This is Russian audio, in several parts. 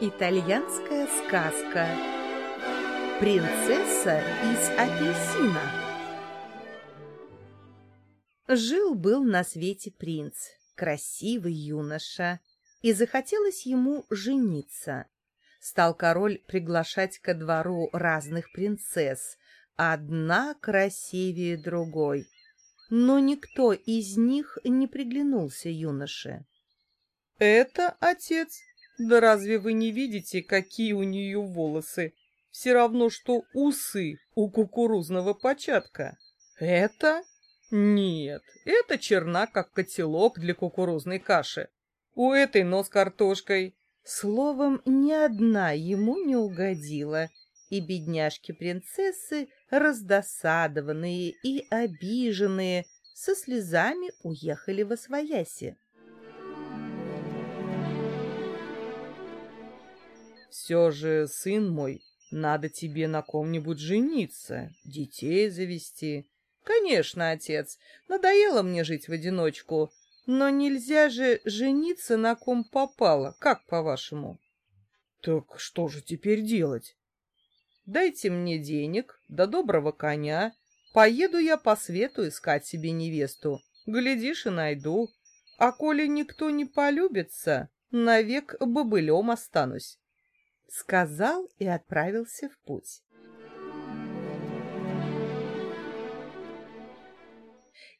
Итальянская сказка Принцесса из апельсина Жил-был на свете принц, красивый юноша, и захотелось ему жениться. Стал король приглашать ко двору разных принцесс, одна красивее другой. Но никто из них не приглянулся юноше. — Это отец да разве вы не видите, какие у нее волосы? Все равно, что усы у кукурузного початка. Это? Нет, это черна, как котелок для кукурузной каши. У этой нос картошкой. Словом, ни одна ему не угодила, и бедняжки-принцессы, раздосадованные и обиженные, со слезами уехали во свояси. Все же, сын мой, надо тебе на ком-нибудь жениться, детей завести. Конечно, отец, надоело мне жить в одиночку, но нельзя же жениться на ком попало, как по-вашему? Так что же теперь делать? Дайте мне денег, да доброго коня, поеду я по свету искать себе невесту, глядишь и найду. А коли никто не полюбится, навек бобылем останусь сказал и отправился в путь.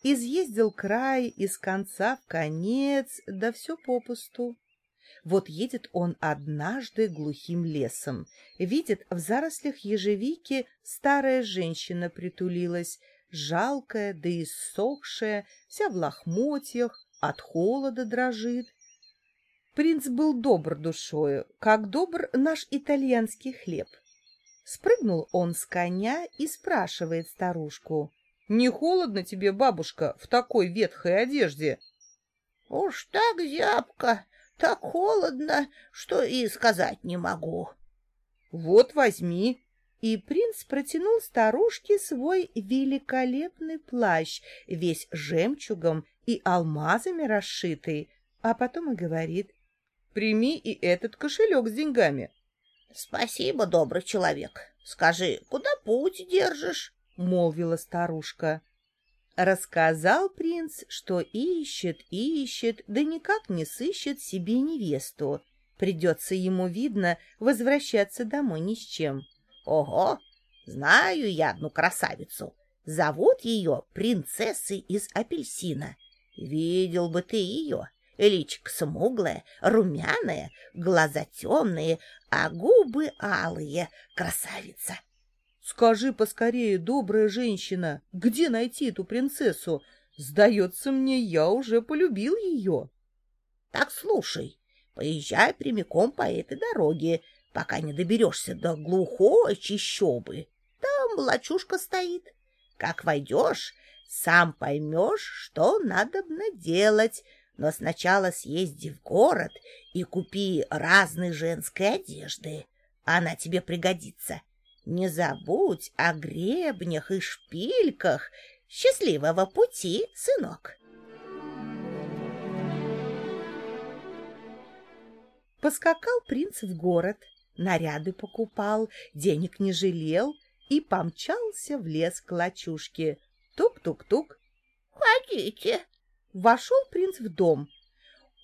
Изъездил край из конца в конец, да все попусту. Вот едет он однажды глухим лесом, видит, в зарослях ежевики старая женщина притулилась, жалкая да иссохшая, вся в лохмотьях, от холода дрожит. Принц был добр душою, как добр наш итальянский хлеб. Спрыгнул он с коня и спрашивает старушку. — Не холодно тебе, бабушка, в такой ветхой одежде? — Уж так зябко, так холодно, что и сказать не могу. — Вот возьми. И принц протянул старушке свой великолепный плащ, весь жемчугом и алмазами расшитый, а потом и говорит, Прими и этот кошелек с деньгами. — Спасибо, добрый человек. Скажи, куда путь держишь? — молвила старушка. Рассказал принц, что ищет, ищет, да никак не сыщет себе невесту. Придется ему, видно, возвращаться домой ни с чем. — Ого! Знаю я одну красавицу. Зовут ее принцессой из апельсина. Видел бы ты ее. Личико смуглое, румяное, глаза темные, а губы алые. Красавица! Скажи поскорее, добрая женщина, где найти эту принцессу? Сдается мне, я уже полюбил ее. Так слушай, поезжай прямиком по этой дороге, пока не доберешься до глухой чищобы. Там лачушка стоит. Как войдешь, сам поймешь, что надо делать — но сначала съезди в город и купи разной женской одежды. Она тебе пригодится. Не забудь о гребнях и шпильках. Счастливого пути, сынок!» Поскакал принц в город, наряды покупал, денег не жалел и помчался в лес к лачушке. Тук-тук-тук. «Ходите!» Вошел принц в дом.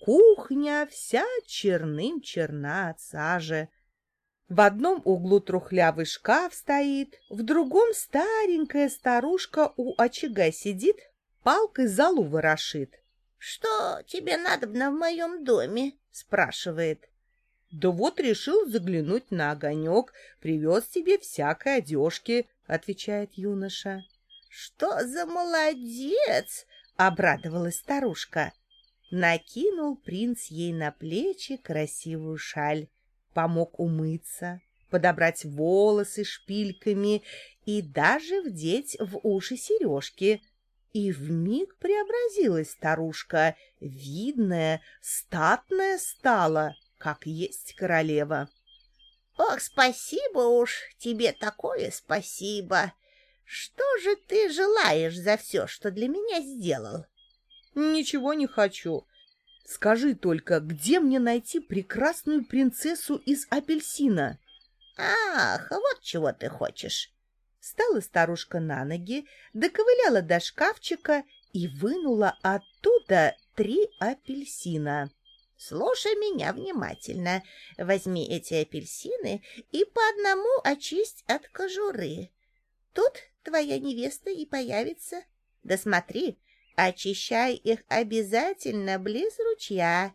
Кухня вся черным черна от сажи. В одном углу трухлявый шкаф стоит, в другом старенькая старушка у очага сидит, палкой залу ворошит. — Что тебе надобно в моем доме? — спрашивает. — Да вот решил заглянуть на огонек, привез тебе всякой одежки, — отвечает юноша. — Что за молодец! — обрадовалась старушка. Накинул принц ей на плечи красивую шаль, помог умыться, подобрать волосы шпильками и даже вдеть в уши сережки. И вмиг преобразилась старушка, видная, статная стала, как есть королева. — Ох, спасибо уж, тебе такое спасибо! Что же ты желаешь за все, что для меня сделал? Ничего не хочу. Скажи только, где мне найти прекрасную принцессу из апельсина? Ах, вот чего ты хочешь. Стала старушка на ноги, доковыляла до шкафчика и вынула оттуда три апельсина. Слушай меня внимательно. Возьми эти апельсины и по одному очисть от кожуры. Тут твоя невеста и появится. Да смотри, очищай их обязательно близ ручья.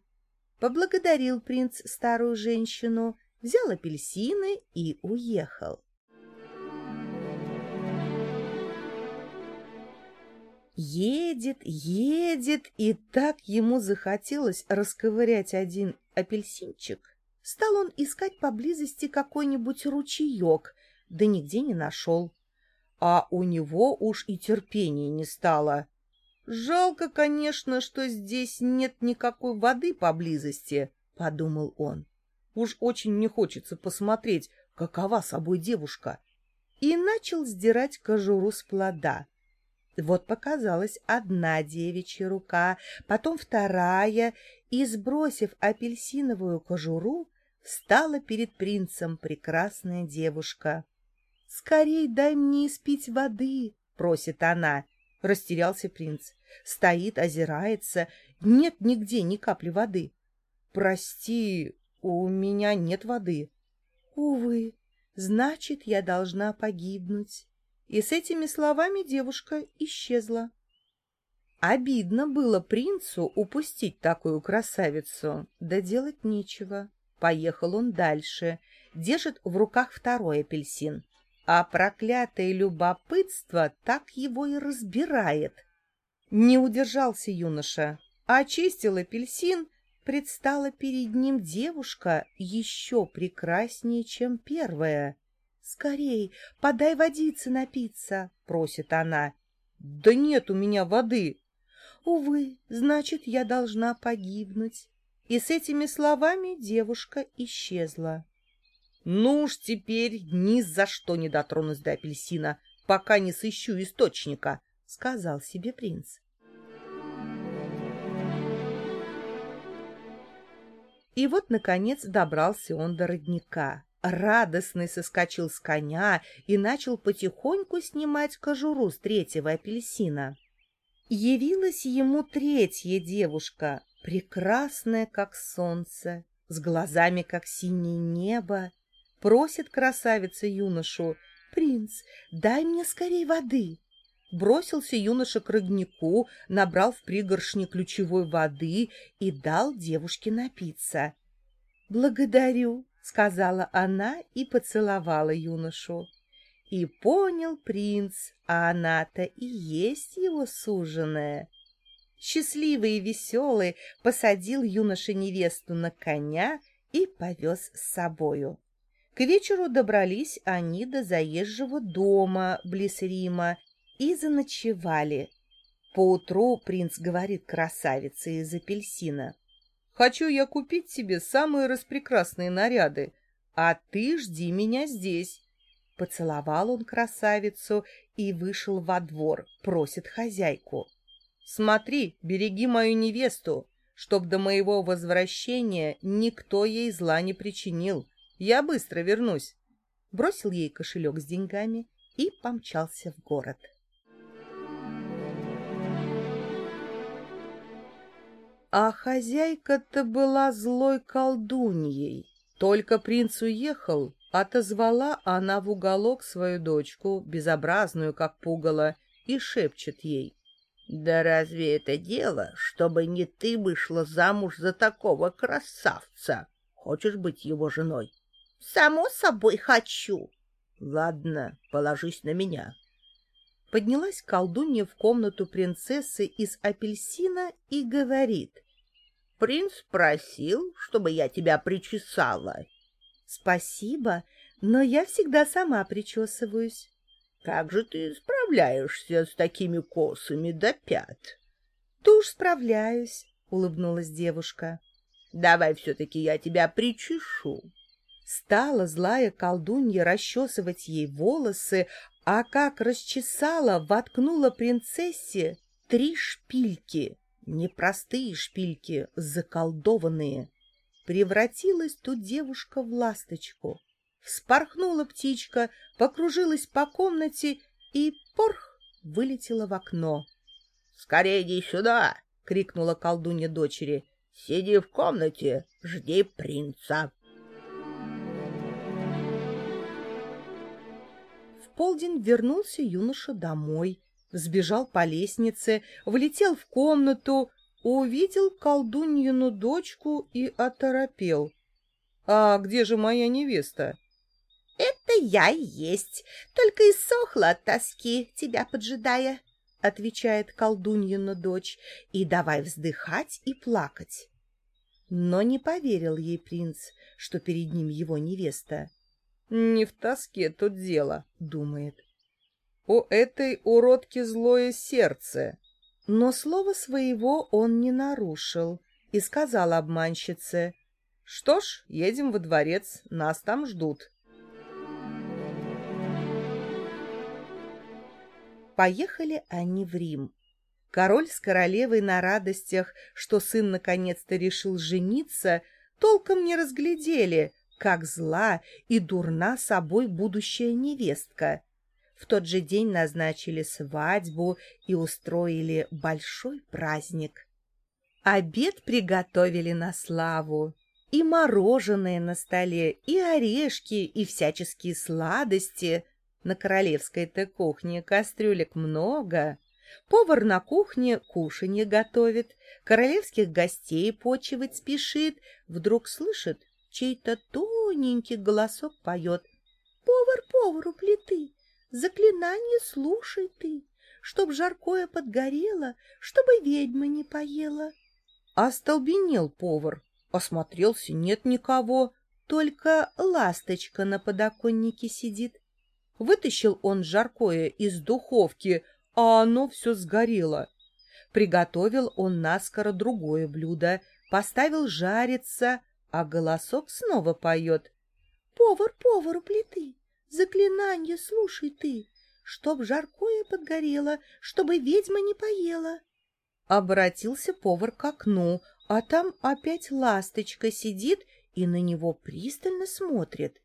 Поблагодарил принц старую женщину, взял апельсины и уехал. Едет, едет, и так ему захотелось расковырять один апельсинчик. Стал он искать поблизости какой-нибудь ручеек, да нигде не нашел. А у него уж и терпения не стало. Жалко, конечно, что здесь нет никакой воды поблизости, — подумал он. Уж очень не хочется посмотреть, какова собой девушка. И начал сдирать кожуру с плода. Вот показалась одна девичья рука, потом вторая, и, сбросив апельсиновую кожуру, встала перед принцем прекрасная девушка. — Скорей дай мне испить воды, — просит она. Растерялся принц. Стоит, озирается. Нет нигде ни капли воды. — Прости, у меня нет воды. — Увы, значит, я должна погибнуть. И с этими словами девушка исчезла. Обидно было принцу упустить такую красавицу, да делать нечего. Поехал он дальше, держит в руках второй апельсин. А проклятое любопытство так его и разбирает. Не удержался юноша, очистил апельсин, предстала перед ним девушка еще прекраснее, чем первая. «Скорей, подай водицы напиться», — просит она. «Да нет у меня воды». «Увы, значит, я должна погибнуть». И с этими словами девушка исчезла. «Ну уж теперь ни за что не дотронусь до апельсина, пока не сыщу источника», — сказал себе принц. И вот, наконец, добрался он до родника радостный соскочил с коня и начал потихоньку снимать кожуру с третьего апельсина. Явилась ему третья девушка, прекрасная, как солнце, с глазами, как синее небо. Просит красавица юношу, «Принц, дай мне скорей воды!» Бросился юноша к роднику, набрал в пригоршни ключевой воды и дал девушке напиться. «Благодарю», сказала она и поцеловала юношу. И понял принц, а она-то и есть его суженая. Счастливый и веселый посадил юноша невесту на коня и повез с собою. К вечеру добрались они до заезжего дома близ Рима и заночевали. Поутру принц говорит красавице из апельсина — Хочу я купить себе самые распрекрасные наряды, а ты жди меня здесь. Поцеловал он красавицу и вышел во двор, просит хозяйку. Смотри, береги мою невесту, чтоб до моего возвращения никто ей зла не причинил. Я быстро вернусь. Бросил ей кошелек с деньгами и помчался в город. А хозяйка-то была злой колдуньей. Только принц уехал, отозвала она в уголок свою дочку, безобразную, как пугало, и шепчет ей. «Да разве это дело, чтобы не ты вышла замуж за такого красавца? Хочешь быть его женой?» «Само собой хочу». «Ладно, положись на меня». Поднялась колдунья в комнату принцессы из апельсина и говорит. «Принц просил, чтобы я тебя причесала». «Спасибо, но я всегда сама причесываюсь». «Как же ты справляешься с такими косами до пят?» «Ты уж справляюсь», — улыбнулась девушка. «Давай все-таки я тебя причешу». Стала злая колдунья расчесывать ей волосы, а как расчесала, воткнула принцессе три шпильки. непростые шпильки, заколдованные. Превратилась тут девушка в ласточку. Вспорхнула птичка, покружилась по комнате и, порх, вылетела в окно. — Скорее иди сюда! — крикнула колдунья дочери. — Сиди в комнате, жди принца. Полдень вернулся юноша домой, сбежал по лестнице, влетел в комнату, увидел колдуньину дочку и оторопел. — А где же моя невеста? — Это я и есть, только и сохла от тоски, тебя поджидая, — отвечает колдуньина дочь, и давай вздыхать и плакать. Но не поверил ей принц, что перед ним его невеста. «Не в тоске тут дело», — думает. «У этой уродки злое сердце». Но слова своего он не нарушил и сказал обманщице, «Что ж, едем во дворец, нас там ждут». Поехали они в Рим. Король с королевой на радостях, что сын наконец-то решил жениться, толком не разглядели, как зла и дурна собой будущая невестка. В тот же день назначили свадьбу и устроили большой праздник. Обед приготовили на славу. И мороженое на столе, и орешки, и всяческие сладости. На королевской-то кухне кастрюлек много. Повар на кухне кушанье готовит, королевских гостей почивать спешит. Вдруг слышит, чей-то тоненький голосок поет. «Повар повару плиты, заклинание слушай ты, чтоб жаркое подгорело, чтобы ведьма не поела». Остолбенел повар, осмотрелся, нет никого, только ласточка на подоконнике сидит. Вытащил он жаркое из духовки, а оно все сгорело. Приготовил он наскоро другое блюдо, поставил жариться, а голосок снова поет. «Повар повару плиты, заклинание слушай ты, чтоб жаркое подгорело, чтобы ведьма не поела». Обратился повар к окну, а там опять ласточка сидит и на него пристально смотрит.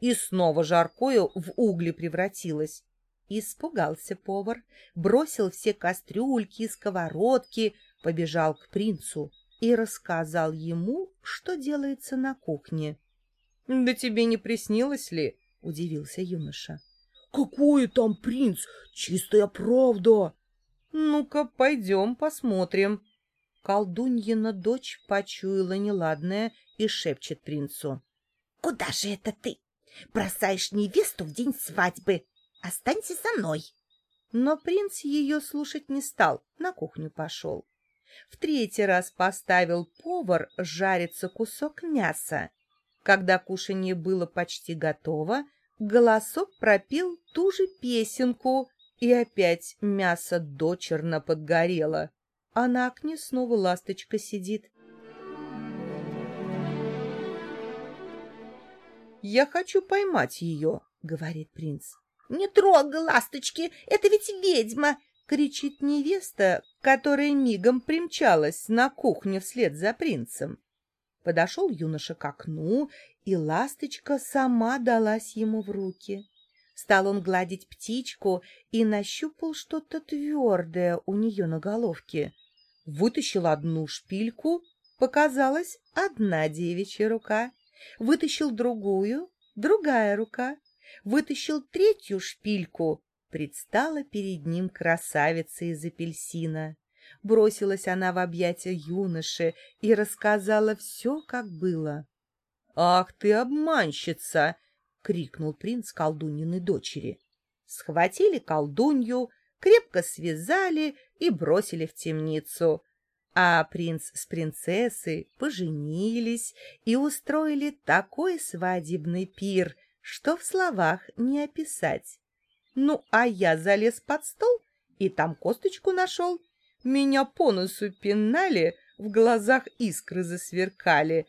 И снова жаркое в угли превратилось. Испугался повар, бросил все кастрюльки и сковородки, побежал к принцу и рассказал ему, что делается на кухне. — Да тебе не приснилось ли? — удивился юноша. — Какой там принц? Чистая правда! — Ну-ка, пойдем посмотрим. Колдуньина дочь почуяла неладное и шепчет принцу. — Куда же это ты? Бросаешь невесту в день свадьбы. Останься со мной. Но принц ее слушать не стал, на кухню пошел. В третий раз поставил повар жариться кусок мяса. Когда кушанье было почти готово, голосок пропел ту же песенку, и опять мясо дочерно подгорело, а на окне снова ласточка сидит. «Я хочу поймать ее», — говорит принц. «Не трогай ласточки, это ведь ведьма!» — кричит невеста, которая мигом примчалась на кухню вслед за принцем. Подошел юноша к окну, и ласточка сама далась ему в руки. Стал он гладить птичку и нащупал что-то твердое у нее на головке. Вытащил одну шпильку, показалась одна девичья рука. Вытащил другую, другая рука. Вытащил третью шпильку, предстала перед ним красавица из апельсина. Бросилась она в объятия юноши и рассказала все, как было. — Ах ты, обманщица! — крикнул принц колдуньиной дочери. Схватили колдунью, крепко связали и бросили в темницу. А принц с принцессой поженились и устроили такой свадебный пир, что в словах не описать. Ну, а я залез под стол и там косточку нашел. Меня по носу пинали, в глазах искры засверкали.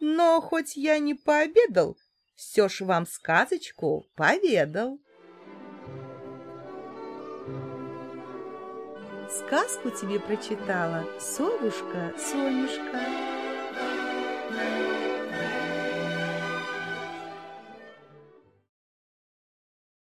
Но хоть я не пообедал, все ж вам сказочку поведал. сказку тебе прочитала совушка Сонюшка.